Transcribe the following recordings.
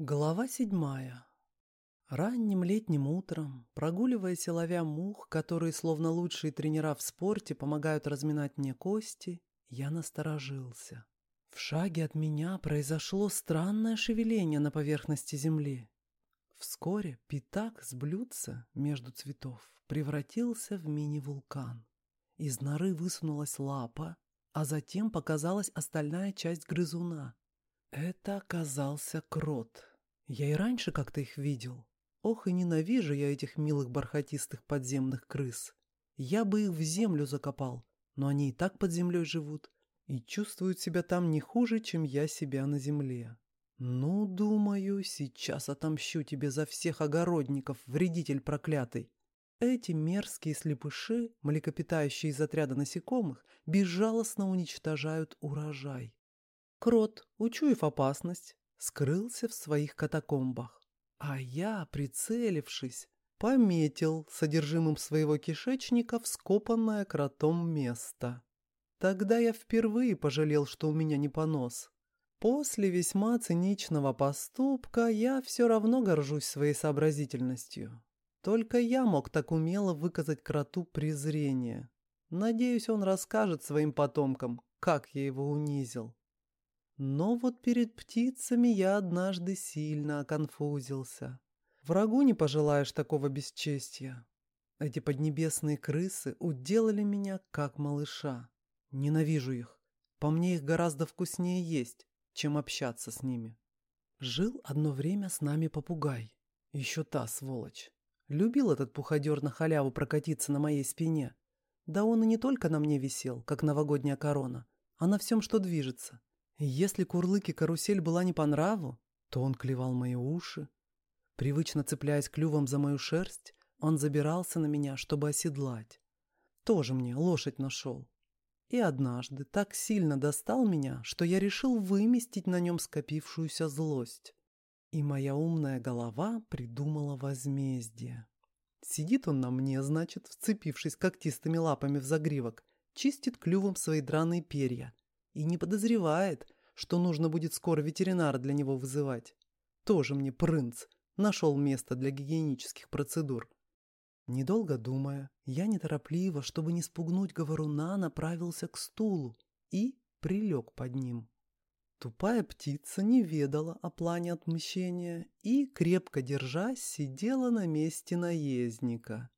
Глава седьмая. Ранним летним утром, прогуливаясь и ловя мух, которые, словно лучшие тренера в спорте, помогают разминать мне кости, я насторожился. В шаге от меня произошло странное шевеление на поверхности земли. Вскоре пятак с блюдца между цветов превратился в мини-вулкан. Из норы высунулась лапа, а затем показалась остальная часть грызуна. Это оказался крот. Я и раньше как-то их видел. Ох, и ненавижу я этих милых бархатистых подземных крыс. Я бы их в землю закопал, но они и так под землей живут и чувствуют себя там не хуже, чем я себя на земле. Ну, думаю, сейчас отомщу тебе за всех огородников, вредитель проклятый. Эти мерзкие слепыши, млекопитающие из отряда насекомых, безжалостно уничтожают урожай. Крот, учуяв опасность, скрылся в своих катакомбах. А я, прицелившись, пометил содержимым своего кишечника вскопанное кротом место. Тогда я впервые пожалел, что у меня не понос. После весьма циничного поступка я все равно горжусь своей сообразительностью. Только я мог так умело выказать кроту презрение. Надеюсь, он расскажет своим потомкам, как я его унизил. Но вот перед птицами я однажды сильно оконфузился. Врагу не пожелаешь такого бесчестья. Эти поднебесные крысы уделали меня как малыша. Ненавижу их. По мне их гораздо вкуснее есть, чем общаться с ними. Жил одно время с нами попугай. Еще та сволочь. Любил этот пуходер на халяву прокатиться на моей спине. Да он и не только на мне висел, как новогодняя корона, а на всем, что движется. Если курлыке карусель была не по нраву, то он клевал мои уши. Привычно цепляясь клювом за мою шерсть, он забирался на меня, чтобы оседлать. Тоже мне лошадь нашел. И однажды так сильно достал меня, что я решил выместить на нем скопившуюся злость. И моя умная голова придумала возмездие. Сидит он на мне, значит, вцепившись когтистыми лапами в загривок, чистит клювом свои драные перья и не подозревает, что нужно будет скоро ветеринара для него вызывать. Тоже мне принц нашел место для гигиенических процедур. Недолго думая, я неторопливо, чтобы не спугнуть говоруна, направился к стулу и прилег под ним. Тупая птица не ведала о плане отмщения и, крепко держась, сидела на месте наездника.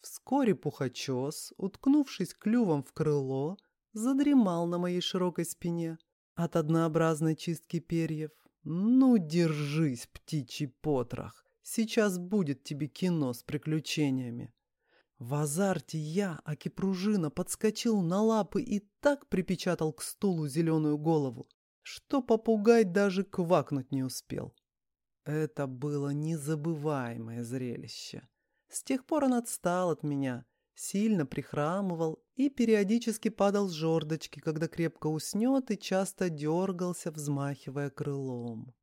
Вскоре пухачес, уткнувшись клювом в крыло, задремал на моей широкой спине от однообразной чистки перьев. «Ну, держись, птичий потрох, сейчас будет тебе кино с приключениями». В азарте я, аки пружина, подскочил на лапы и так припечатал к стулу зеленую голову, что попугай даже квакнуть не успел. Это было незабываемое зрелище. С тех пор он отстал от меня, сильно прихрамывал и периодически падал с жердочки, когда крепко уснет и часто дергался, взмахивая крылом.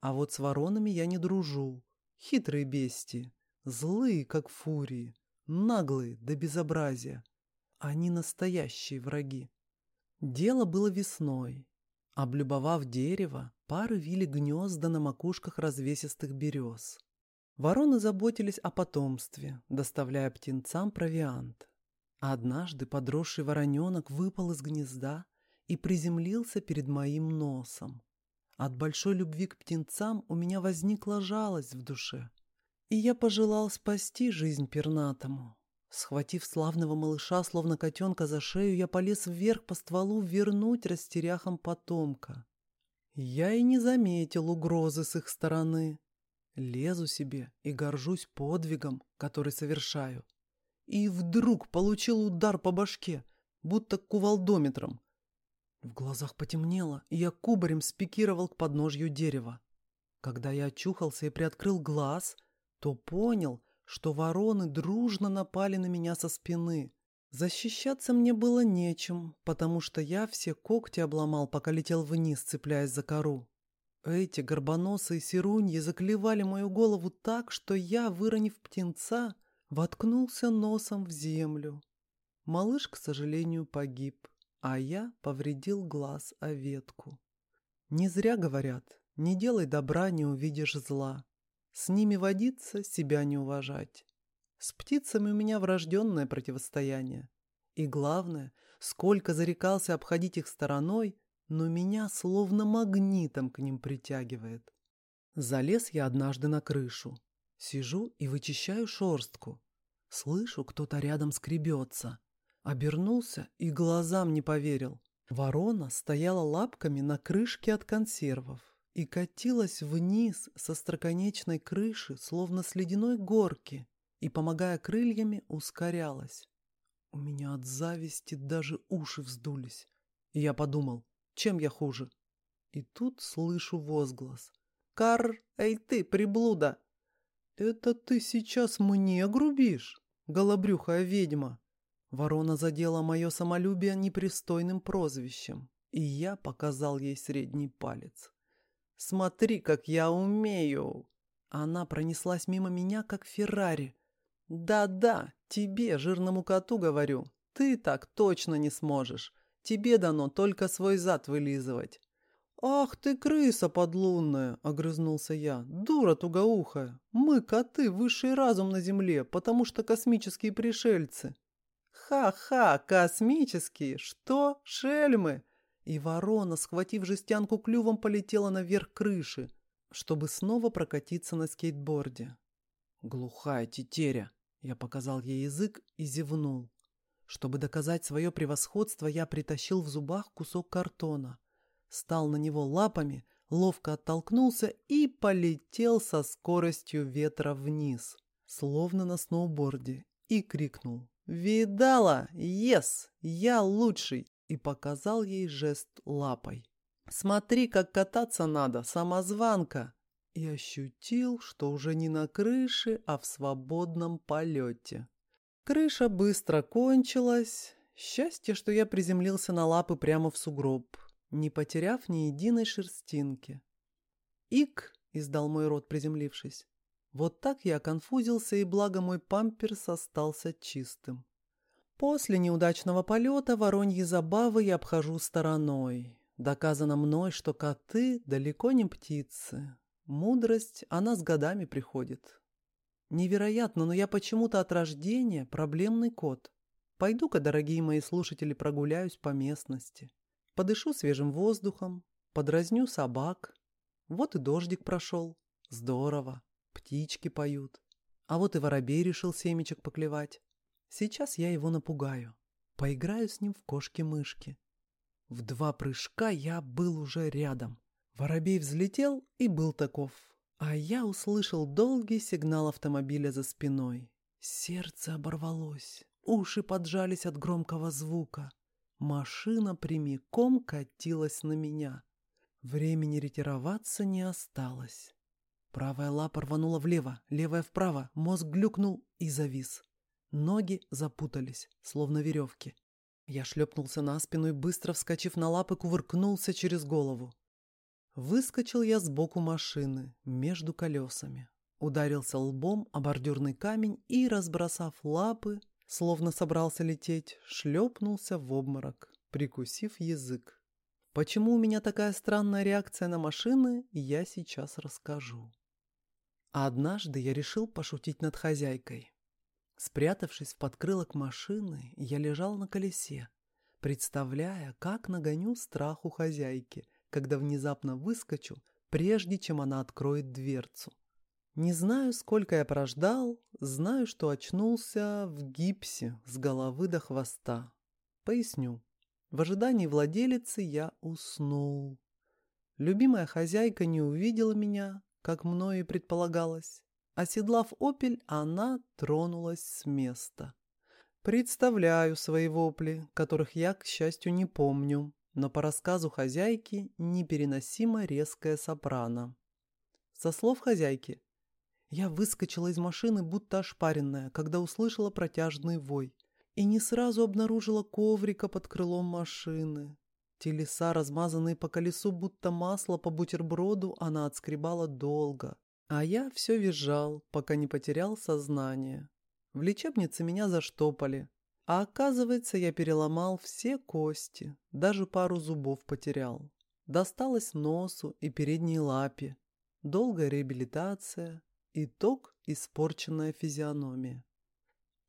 А вот с воронами я не дружу. Хитрые бестии, злые, как фурии, наглые до безобразия. Они настоящие враги. Дело было весной. Облюбовав дерево, пары вили гнезда на макушках развесистых берез. Вороны заботились о потомстве, доставляя птенцам провиант. А однажды подросший вороненок выпал из гнезда и приземлился перед моим носом. От большой любви к птенцам у меня возникла жалость в душе, и я пожелал спасти жизнь пернатому. Схватив славного малыша, словно котенка за шею, я полез вверх по стволу вернуть растеряхам потомка. Я и не заметил угрозы с их стороны. Лезу себе и горжусь подвигом, который совершаю. И вдруг получил удар по башке, будто кувалдометром. В глазах потемнело, и я кубарем спикировал к подножью дерева. Когда я очухался и приоткрыл глаз, то понял, что вороны дружно напали на меня со спины. Защищаться мне было нечем, потому что я все когти обломал, пока летел вниз, цепляясь за кору. Эти горбоносые сируньи заклевали мою голову так, что я, выронив птенца, воткнулся носом в землю. Малыш, к сожалению, погиб, а я повредил глаз о ветку. Не зря говорят, Не делай добра, не увидишь зла. С ними водиться, себя не уважать. С птицами у меня врожденное противостояние. И главное, сколько зарекался обходить их стороной, но меня словно магнитом к ним притягивает. Залез я однажды на крышу. Сижу и вычищаю шорстку. Слышу, кто-то рядом скребется. Обернулся и глазам не поверил. Ворона стояла лапками на крышке от консервов и катилась вниз со строконечной крыши, словно с ледяной горки, и, помогая крыльями, ускорялась. У меня от зависти даже уши вздулись. И я подумал, чем я хуже? И тут слышу возглас. «Кар, эй ты, приблуда!» «Это ты сейчас мне грубишь, голобрюхая ведьма?» Ворона задела мое самолюбие непристойным прозвищем, и я показал ей средний палец. «Смотри, как я умею!» Она пронеслась мимо меня, как Феррари. «Да-да, тебе, жирному коту, говорю, ты так точно не сможешь. Тебе дано только свой зад вылизывать». «Ах ты, крыса подлунная!» — огрызнулся я. «Дура тугоухая! Мы, коты, высший разум на земле, потому что космические пришельцы!» «Ха-ха, космические! Что? Шельмы!» И ворона, схватив жестянку клювом, полетела наверх крыши, чтобы снова прокатиться на скейтборде. «Глухая тетеря!» Я показал ей язык и зевнул. Чтобы доказать свое превосходство, я притащил в зубах кусок картона, стал на него лапами, ловко оттолкнулся и полетел со скоростью ветра вниз, словно на сноуборде, и крикнул «Видала? Ес! Я лучший!» и показал ей жест лапой. «Смотри, как кататься надо, самозванка!» И ощутил, что уже не на крыше, а в свободном полете. Крыша быстро кончилась. Счастье, что я приземлился на лапы прямо в сугроб, не потеряв ни единой шерстинки. «Ик!» — издал мой рот, приземлившись. Вот так я конфузился, и благо мой памперс остался чистым. После неудачного полета вороньи забавы я обхожу стороной. Доказано мной, что коты далеко не птицы. Мудрость, она с годами приходит. Невероятно, но я почему-то от рождения проблемный кот. Пойду-ка, дорогие мои слушатели, прогуляюсь по местности. Подышу свежим воздухом, подразню собак. Вот и дождик прошел. Здорово. Птички поют. А вот и воробей решил семечек поклевать. Сейчас я его напугаю. Поиграю с ним в кошки-мышки. В два прыжка я был уже рядом. Воробей взлетел и был таков. А я услышал долгий сигнал автомобиля за спиной. Сердце оборвалось. Уши поджались от громкого звука. Машина прямиком катилась на меня. Времени ретироваться не осталось. Правая лапа рванула влево, левая вправо, мозг глюкнул и завис. Ноги запутались, словно веревки. Я шлепнулся на спину и, быстро вскочив на лапы, кувыркнулся через голову. Выскочил я сбоку машины, между колесами. Ударился лбом о бордюрный камень и, разбросав лапы, словно собрался лететь, шлепнулся в обморок, прикусив язык. Почему у меня такая странная реакция на машины, я сейчас расскажу. А однажды я решил пошутить над хозяйкой. Спрятавшись в подкрылок машины, я лежал на колесе, представляя, как нагоню страх у хозяйки, когда внезапно выскочу, прежде чем она откроет дверцу. Не знаю, сколько я прождал, знаю, что очнулся в гипсе с головы до хвоста. Поясню. В ожидании владелицы я уснул. Любимая хозяйка не увидела меня, как мною и предполагалось. Оседлав «Опель», она тронулась с места. Представляю свои вопли, которых я, к счастью, не помню, но по рассказу хозяйки непереносимо резкая сопрано. Со слов хозяйки, я выскочила из машины, будто ошпаренная, когда услышала протяжный вой, и не сразу обнаружила коврика под крылом машины. Телеса, размазанные по колесу, будто масло по бутерброду, она отскребала долго. А я все визжал, пока не потерял сознание. В лечебнице меня заштопали. А оказывается, я переломал все кости, даже пару зубов потерял. Досталось носу и передней лапе. Долгая реабилитация. Итог – испорченная физиономия.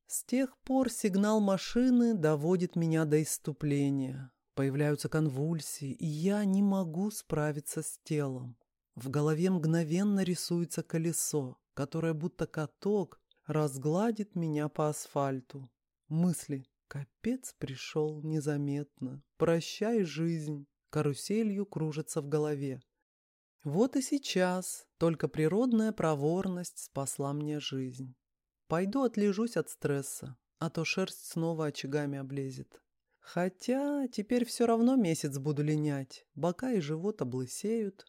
С тех пор сигнал машины доводит меня до иступления. Появляются конвульсии, и я не могу справиться с телом. В голове мгновенно рисуется колесо, которое будто каток разгладит меня по асфальту. Мысли «Капец пришел незаметно. Прощай, жизнь!» каруселью кружится в голове. Вот и сейчас только природная проворность спасла мне жизнь. Пойду отлежусь от стресса, а то шерсть снова очагами облезет. Хотя теперь все равно месяц буду линять, бока и живот облысеют.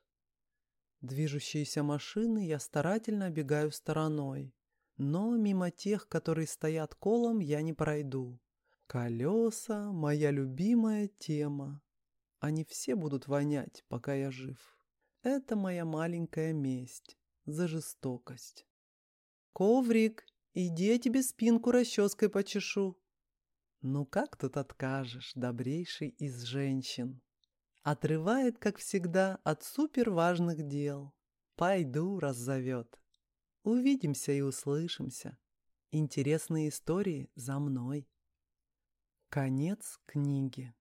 Движущиеся машины я старательно обегаю стороной, но мимо тех, которые стоят колом, я не пройду. Колеса — моя любимая тема. Они все будут вонять, пока я жив. Это моя маленькая месть за жестокость. «Коврик, иди я тебе спинку расческой почешу», ну как тут откажешь, добрейший из женщин? Отрывает, как всегда, от суперважных дел. Пойду, раз зовет. Увидимся и услышимся. Интересные истории за мной. Конец книги.